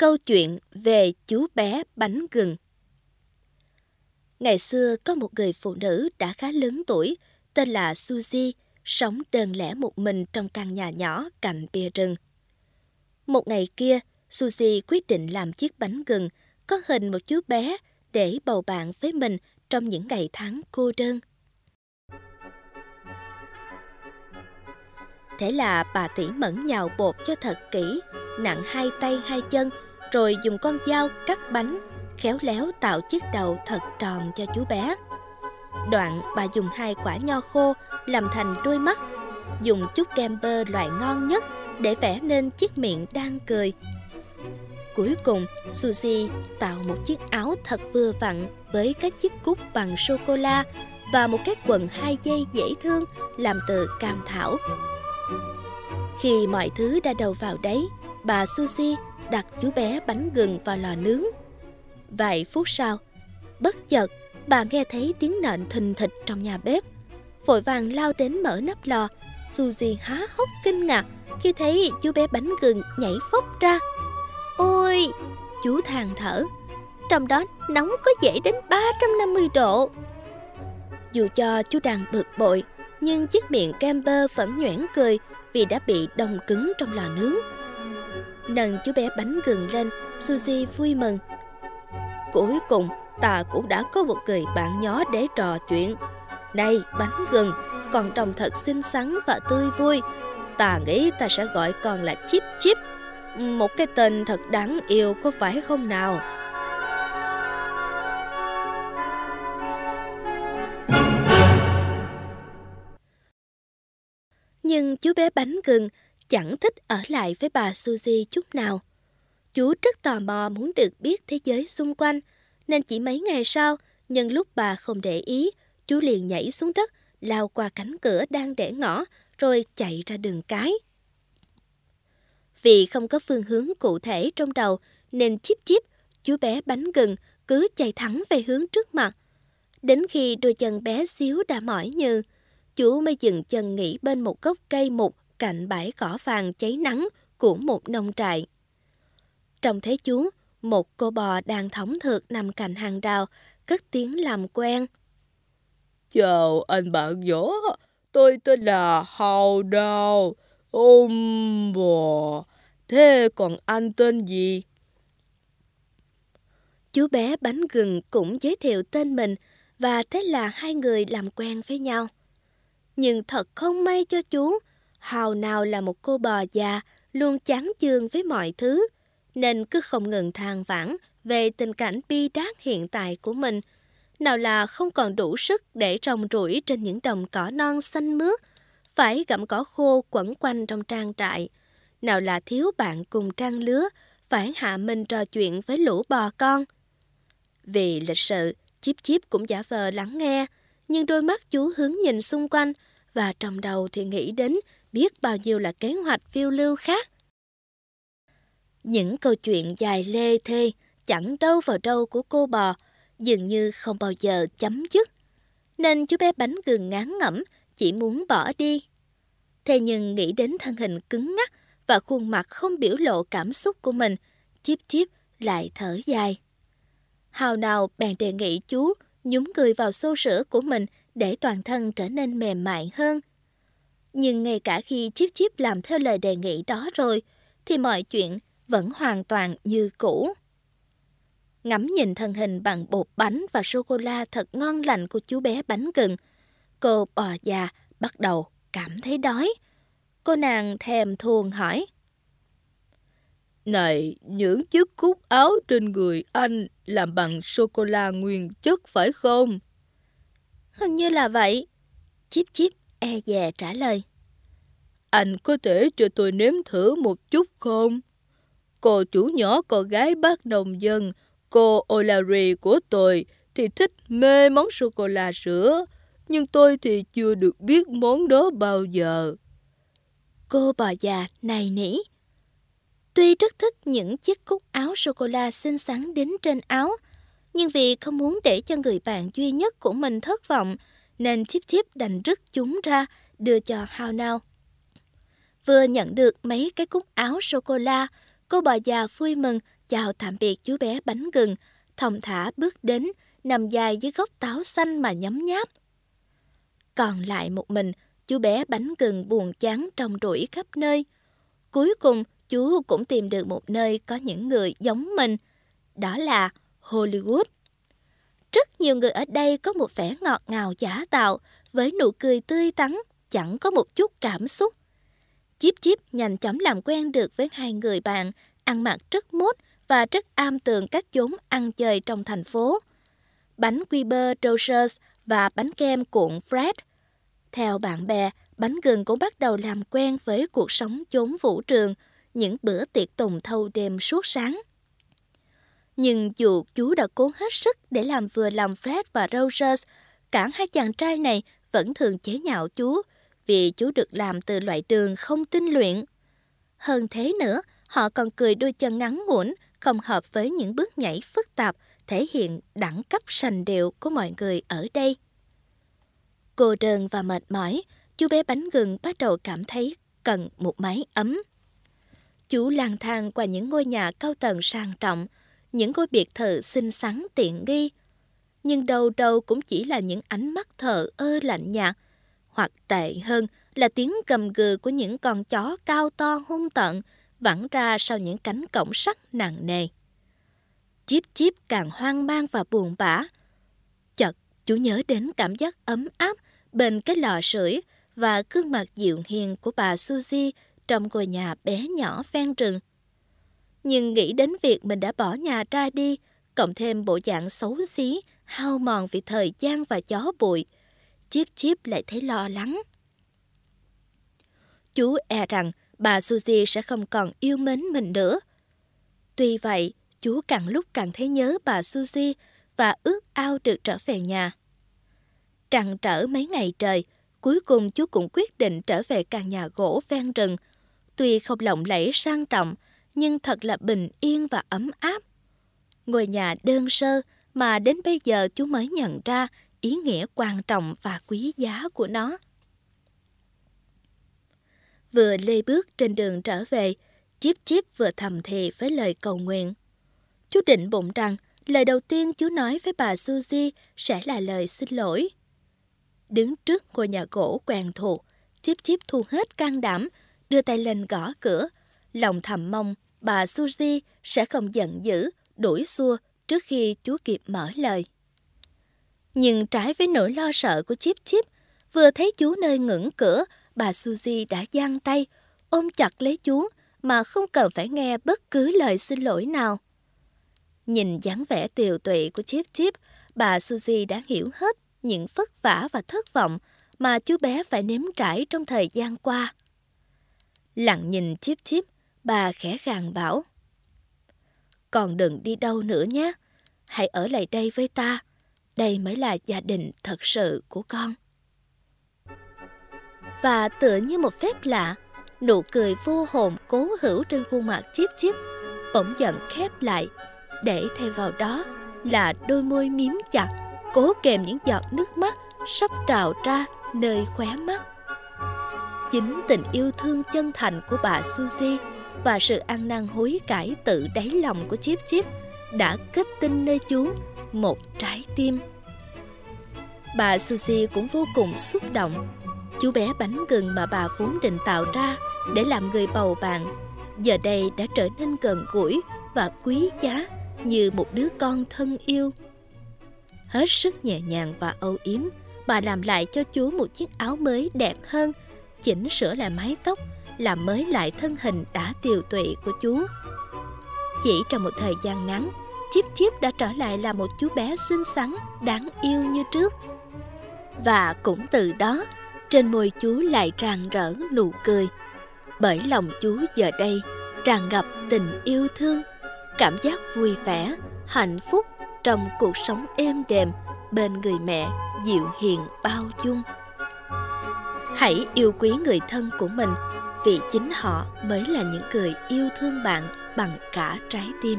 Câu chuyện về chú bé bánh gừng Ngày xưa có một người phụ nữ đã khá lớn tuổi, tên là Suzy, sống đơn lẻ một mình trong căn nhà nhỏ cạnh bìa rừng. Một ngày kia, Suzy quyết định làm chiếc bánh gừng có hình một chú bé để bầu bạn với mình trong những ngày tháng cô đơn. Thế là bà tỉ mẫn nhào bột cho thật kỹ, nặng hai tay hai chân, rồi dùng con dao cắt bánh, khéo léo tạo chiếc đầu thật tròn cho chú bé. Đoạn bà dùng hai quả nho khô làm thành đôi mắt, dùng chút kem bơ loại ngon nhất để vẽ nên chiếc miệng đang cười. Cuối cùng, Suzy tạo một chiếc áo thật vừa vặn với các chiếc cúc bằng sô-cô-la và một cái quần hai dây dễ thương làm từ cam thảo. Khi mọi thứ đã đầu vào đấy, bà Suzy đặt chú bé bánh gừng vào lò nướng. Vài phút sau, bất chợt bà nghe thấy tiếng nện thình thịch trong nhà bếp. Vội vàng lao đến mở nắp lò, Suzy há hốc kinh ngạc khi thấy chú bé bánh gừng nhảy phốc ra. Ôi, chú than thở, trong đó nóng có dễ đến 350 độ. Dù cho chú đang bực bội, nhưng chiếc miệng Camper vẫn nhoẻn cười vì đã bị đông cứng trong lò nướng. Nâng chú bé bánh gừng lên, Suzy vui mừng. Cuối cùng, ta cũng đã có một người bạn nhỏ để trò chuyện. Này, bánh gừng, con trông thật xinh xắn và tươi vui. Ta nghĩ ta sẽ gọi con là Chip Chip. Một cái tên thật đáng yêu có phải không nào? Nhưng chú bé bánh gừng chẳng thích ở lại với bà Suzy chút nào. Chú rất tò mò muốn được biết thế giới xung quanh, nên chỉ mấy ngày sau, nhân lúc bà không để ý, chú liền nhảy xuống đất, lao qua cánh cửa đang để ngõ, rồi chạy ra đường cái. Vì không có phương hướng cụ thể trong đầu, nên chip chip, chú bé bánh gừng, cứ chạy thẳng về hướng trước mặt. Đến khi đôi chân bé xíu đã mỏi như, chú mới dừng chân nghỉ bên một gốc cây mục cạnh bãi cỏ vàng cháy nắng của một nông trại. Trong thế chú, một cô bò đang thõng thượt nằm cạnh hàng rào, cất tiếng làm quen. Chào anh bạn nhỏ, tôi tên là Hào Đào. Ôm bò, thế còn anh tên gì? Chú bé bánh gừng cũng giới thiệu tên mình và thế là hai người làm quen với nhau. Nhưng thật không may cho chú, Hào nào là một cô bò già, luôn chán chường với mọi thứ, nên cứ không ngừng than vãn về tình cảnh bi đát hiện tại của mình. Nào là không còn đủ sức để trồng rủi trên những đồng cỏ non xanh mướt, phải gặm cỏ khô quẩn quanh trong trang trại. Nào là thiếu bạn cùng trang lứa, phải hạ mình trò chuyện với lũ bò con. Vì lịch sự, Chip Chip cũng giả vờ lắng nghe, nhưng đôi mắt chú hướng nhìn xung quanh và trong đầu thì nghĩ đến biết bao nhiêu là kế hoạch phiêu lưu khác. Những câu chuyện dài lê thê, chẳng đâu vào đâu của cô bò, dường như không bao giờ chấm dứt. Nên chú bé bánh gừng ngán ngẩm, chỉ muốn bỏ đi. Thế nhưng nghĩ đến thân hình cứng ngắc và khuôn mặt không biểu lộ cảm xúc của mình, chip chip lại thở dài. Hào nào bèn đề nghị chú nhúng người vào xô sữa của mình để toàn thân trở nên mềm mại hơn. Nhưng ngay cả khi Chip Chip làm theo lời đề nghị đó rồi, thì mọi chuyện vẫn hoàn toàn như cũ. Ngắm nhìn thân hình bằng bột bánh và sô-cô-la thật ngon lành của chú bé bánh gừng, cô bò già bắt đầu cảm thấy đói. Cô nàng thèm thuồng hỏi. Này, những chiếc cúc áo trên người anh làm bằng sô-cô-la nguyên chất phải không? Hình như là vậy. Chip chip e dè trả lời. Anh có thể cho tôi nếm thử một chút không? Cô chủ nhỏ con gái bác nông dân, cô O'Larry của tôi thì thích mê món sô-cô-la sữa, nhưng tôi thì chưa được biết món đó bao giờ. Cô bò già này nỉ. Tuy rất thích những chiếc cúc áo sô-cô-la xinh xắn đến trên áo, nhưng vì không muốn để cho người bạn duy nhất của mình thất vọng, nên Chip Chip đành rứt chúng ra, đưa cho Hao Nao. Vừa nhận được mấy cái cúc áo sô-cô-la, cô bà già vui mừng, chào tạm biệt chú bé bánh gừng, thong thả bước đến, nằm dài dưới gốc táo xanh mà nhấm nháp. Còn lại một mình, chú bé bánh gừng buồn chán trong rủi khắp nơi. Cuối cùng, chú cũng tìm được một nơi có những người giống mình. Đó là Hollywood. Rất nhiều người ở đây có một vẻ ngọt ngào giả tạo, với nụ cười tươi tắn, chẳng có một chút cảm xúc. Chip Chip nhanh chóng làm quen được với hai người bạn, ăn mặc rất mốt và rất am tường các chốn ăn chơi trong thành phố. Bánh quy bơ Rogers và bánh kem cuộn Fred. Theo bạn bè, bánh gừng cũng bắt đầu làm quen với cuộc sống chốn vũ trường, những bữa tiệc tùng thâu đêm suốt sáng. Nhưng dù chú đã cố hết sức để làm vừa lòng Fred và Rogers, cả hai chàng trai này vẫn thường chế nhạo chú vì chú được làm từ loại đường không tinh luyện. Hơn thế nữa, họ còn cười đôi chân ngắn ngủn, không hợp với những bước nhảy phức tạp, thể hiện đẳng cấp sành điệu của mọi người ở đây. Cô đơn và mệt mỏi, chú bé bánh gừng bắt đầu cảm thấy cần một mái ấm. Chú lang thang qua những ngôi nhà cao tầng sang trọng, những ngôi biệt thự xinh xắn tiện nghi. Nhưng đâu đâu cũng chỉ là những ánh mắt thờ ơ lạnh nhạt, hoặc tệ hơn là tiếng gầm gừ của những con chó cao to hung tận vẳng ra sau những cánh cổng sắt nặng nề. Chip chip càng hoang mang và buồn bã. Chợt, chú nhớ đến cảm giác ấm áp bên cái lò sưởi và gương mặt dịu hiền của bà Suzy trong ngôi nhà bé nhỏ ven rừng. Nhưng nghĩ đến việc mình đã bỏ nhà ra đi, cộng thêm bộ dạng xấu xí, hao mòn vì thời gian và gió bụi, Chip Chip lại thấy lo lắng. Chú e rằng bà Suzy sẽ không còn yêu mến mình nữa. Tuy vậy, chú càng lúc càng thấy nhớ bà Suzy và ước ao được trở về nhà. Trằn trở mấy ngày trời, cuối cùng chú cũng quyết định trở về căn nhà gỗ ven rừng. Tuy không lộng lẫy sang trọng, nhưng thật là bình yên và ấm áp. Ngôi nhà đơn sơ mà đến bây giờ chú mới nhận ra ý nghĩa quan trọng và quý giá của nó. Vừa lê bước trên đường trở về, Chip Chip vừa thầm thì với lời cầu nguyện. Chú định bụng rằng lời đầu tiên chú nói với bà Suzy sẽ là lời xin lỗi. Đứng trước ngôi nhà gỗ quen thuộc, Chip Chip thu hết can đảm, đưa tay lên gõ cửa, lòng thầm mong bà Suzy sẽ không giận dữ, đuổi xua trước khi chú kịp mở lời. Nhưng trái với nỗi lo sợ của Chip Chip, vừa thấy chú nơi ngưỡng cửa, bà Suzy đã giang tay, ôm chặt lấy chú mà không cần phải nghe bất cứ lời xin lỗi nào. Nhìn dáng vẻ tiều tụy của Chip Chip, bà Suzy đã hiểu hết những vất vả và thất vọng mà chú bé phải nếm trải trong thời gian qua. Lặng nhìn Chip Chip, bà khẽ gàng bảo. Còn đừng đi đâu nữa nhé, hãy ở lại đây với ta đây mới là gia đình thật sự của con. Và tựa như một phép lạ, nụ cười vô hồn cố hữu trên khuôn mặt chip chip bỗng dần khép lại, để thay vào đó là đôi môi miếm chặt, cố kèm những giọt nước mắt sắp trào ra nơi khóe mắt. Chính tình yêu thương chân thành của bà Suzy và sự ăn năn hối cải tự đáy lòng của Chip Chip đã kết tinh nơi chú một trái tim. Bà susie cũng vô cùng xúc động. Chú bé bánh gừng mà bà vốn định tạo ra để làm người bầu bạn, giờ đây đã trở nên gần gũi và quý giá như một đứa con thân yêu. Hết sức nhẹ nhàng và âu yếm, bà làm lại cho chú một chiếc áo mới đẹp hơn, chỉnh sửa lại mái tóc, làm mới lại thân hình đã tiều tụy của chú. Chỉ trong một thời gian ngắn, Chip Chip đã trở lại là một chú bé xinh xắn, đáng yêu như trước. Và cũng từ đó, trên môi chú lại tràn rỡ nụ cười. Bởi lòng chú giờ đây tràn ngập tình yêu thương, cảm giác vui vẻ, hạnh phúc trong cuộc sống êm đềm bên người mẹ dịu hiền bao dung. Hãy yêu quý người thân của mình vì chính họ mới là những người yêu thương bạn bằng cả trái tim.